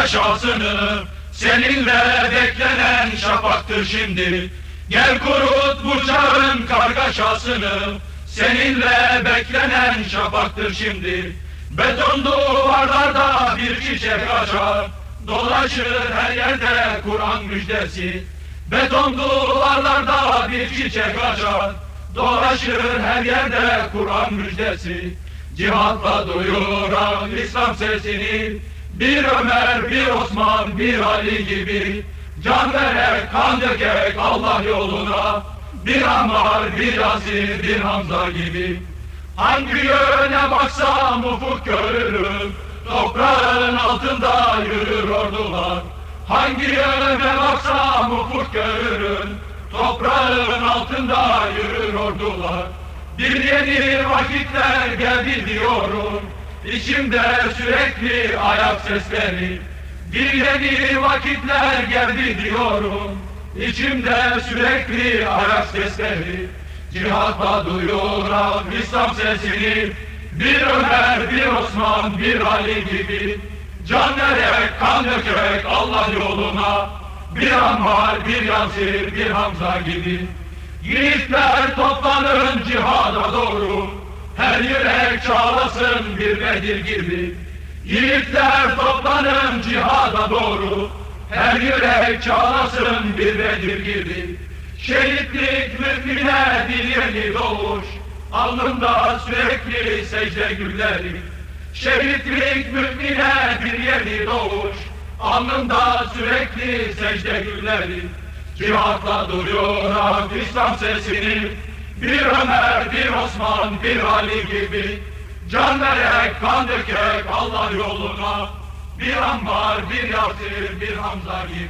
kargaşasını Seninle beklenen şafaktır şimdi. Gel kurut bu çağın kargaşasını Seninle beklenen şafaktır şimdi. Beton duvarlarda bir çiçek açar Dolaşır her yerde Kur'an müjdesi. Beton duvarlarda bir çiçek açar Dolaşır her yerde Kur'an müjdesi. Cihatla duyuran İslam sesini Bir Ömer, bir Osman, bir Ali gibi Can vererek, kan dökerek Allah yoluna. Bir Ammar, bir Yasir, bir Hamza gibi. Hangi yöne baksam ufuk görürüm Toprağın altında yürür ordular. Hangi yöne baksam ufuk görürüm Toprağın altında yürür ordular. Bir yeni vakitler geldi diyorum İçimde sürekli ayak sesleri Bir yeni vakitler geldi diyorum. İçimde sürekli ayak sesleri Cihatla duyuran İslam sesini. Bir Ömer, bir Osman, bir Ali gibi. Can vererek, kan dökerek Allah yoluna. Bir Ammar, bir Yasir, bir Hamza gibi. Yiğitler toplanın doğru Her yürek çağlasın bir Bedir gibi. Yiğitler toplanın cihada doğru. Her yürek çağlasın bir Bedir gibi. Şehitlik mümine bir yeni doğuş. Alnında sürekli secde gülleri. Şehitlik mümine bir yeni doğuş. Alnında sürekli secde gülleri. Cihatla duruyor İslam sesini Bir Ömer, bir Osman, bir Ali gibi. Can vererek, kan dökerek Allah yoluna. Bir Ammar, bir Yasir, bir Hamza gibi